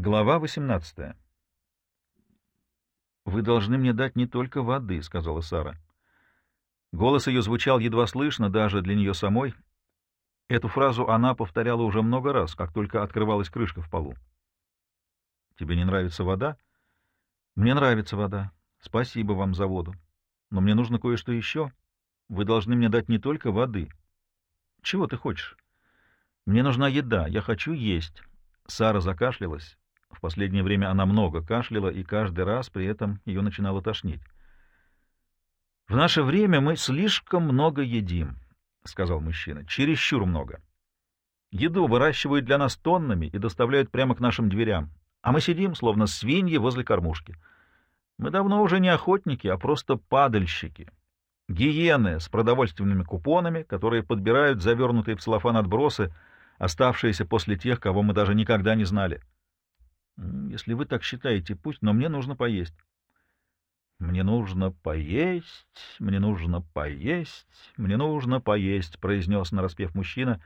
Глава 18. «Вы должны мне дать не только воды», — сказала Сара. Голос ее звучал едва слышно даже для нее самой. Эту фразу она повторяла уже много раз, как только открывалась крышка в полу. «Тебе не нравится вода?» «Мне нравится вода. Спасибо вам за воду. Но мне нужно кое-что еще. Вы должны мне дать не только воды. Чего ты хочешь?» «Мне нужна еда. Я хочу есть». Сара закашлялась. В последнее время она много кашляла, и каждый раз при этом ее начинало тошнить. «В наше время мы слишком много едим», — сказал мужчина, — «чересчур много. Еду выращивают для нас тоннами и доставляют прямо к нашим дверям, а мы сидим, словно свиньи возле кормушки. Мы давно уже не охотники, а просто падальщики, гиены с продовольственными купонами, которые подбирают завернутые в целлофан отбросы, оставшиеся после тех, кого мы даже никогда не знали». Если вы так считаете, пусть, но мне нужно поесть. Мне нужно поесть, мне нужно поесть, мне нужно поесть, произнес нараспев мужчина.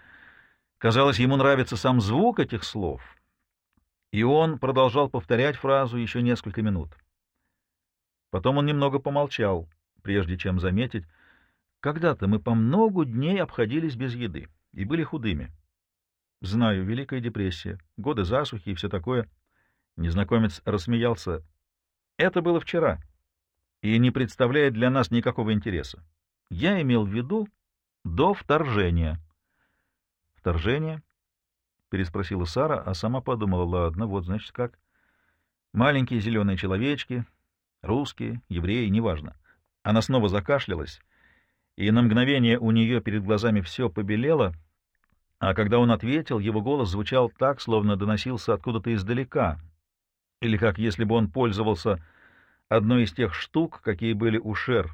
Казалось, ему нравится сам звук этих слов. И он продолжал повторять фразу еще несколько минут. Потом он немного помолчал, прежде чем заметить, когда-то мы по многу дней обходились без еды и были худыми. Знаю, Великая депрессия, годы засухи и все такое — Незнакомец рассмеялся. Это было вчера и не представляет для нас никакого интереса. Я имел в виду до вторжения. Вторжение? переспросила Сара, а сама подумала, ладно, вот значит как. Маленькие зеленые человечки, русские, евреи, неважно. Она снова закашлялась, и на мгновение у нее перед глазами все побелело, а когда он ответил, его голос звучал так, словно доносился откуда-то издалека, или как если бы он пользовался одной из тех штук, какие были у Шер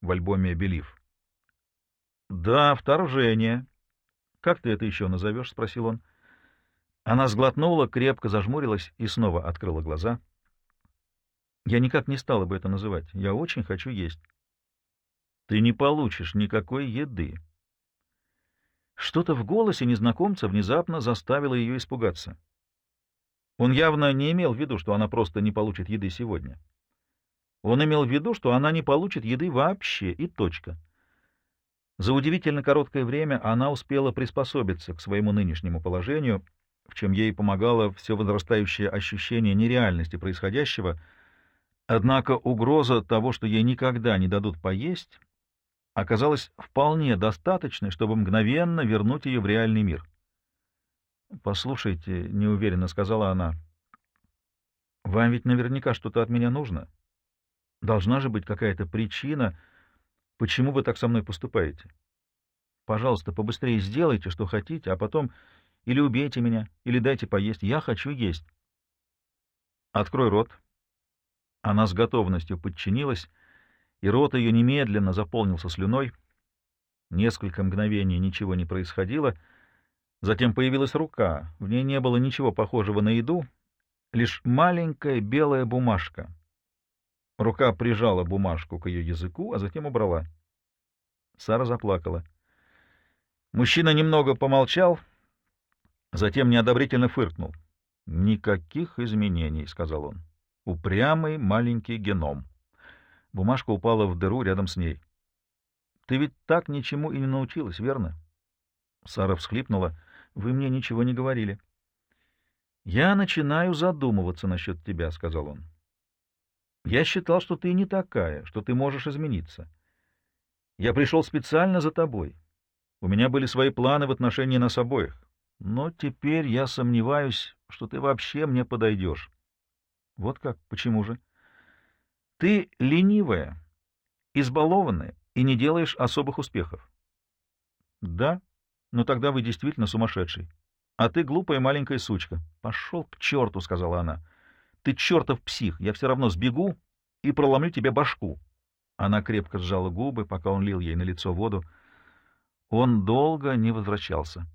в альбоме «Белив». «Да, вторжение. Как ты это еще назовешь?» — спросил он. Она сглотнула, крепко зажмурилась и снова открыла глаза. «Я никак не стала бы это называть. Я очень хочу есть». «Ты не получишь никакой еды». Что-то в голосе незнакомца внезапно заставило ее испугаться. Он явно не имел в виду, что она просто не получит еды сегодня. Он имел в виду, что она не получит еды вообще, и точка. За удивительно короткое время она успела приспособиться к своему нынешнему положению, в чем ей помогало все возрастающее ощущение нереальности происходящего, однако угроза того, что ей никогда не дадут поесть, оказалась вполне достаточной, чтобы мгновенно вернуть ее в реальный мир. — Послушайте, — неуверенно сказала она, — вам ведь наверняка что-то от меня нужно. Должна же быть какая-то причина, почему вы так со мной поступаете. Пожалуйста, побыстрее сделайте, что хотите, а потом или убейте меня, или дайте поесть. Я хочу есть. Открой рот. Она с готовностью подчинилась, и рот ее немедленно заполнился слюной. Несколько мгновений ничего не происходило — Затем появилась рука. В ней не было ничего похожего на еду, лишь маленькая белая бумажка. Рука прижала бумажку к ее языку, а затем убрала. Сара заплакала. Мужчина немного помолчал, затем неодобрительно фыркнул. «Никаких изменений», — сказал он. «Упрямый маленький геном». Бумажка упала в дыру рядом с ней. «Ты ведь так ничему и не научилась, верно?» Сара всхлипнула. Вы мне ничего не говорили. Я начинаю задумываться насчет тебя, — сказал он. Я считал, что ты не такая, что ты можешь измениться. Я пришел специально за тобой. У меня были свои планы в отношении нас обоих. Но теперь я сомневаюсь, что ты вообще мне подойдешь. Вот как? Почему же? Ты ленивая, избалованная и не делаешь особых успехов. Да, но тогда вы действительно сумасшедший. А ты глупая маленькая сучка. Пошел к черту, — сказала она. Ты чертов псих, я все равно сбегу и проломлю тебе башку. Она крепко сжала губы, пока он лил ей на лицо воду. Он долго не возвращался.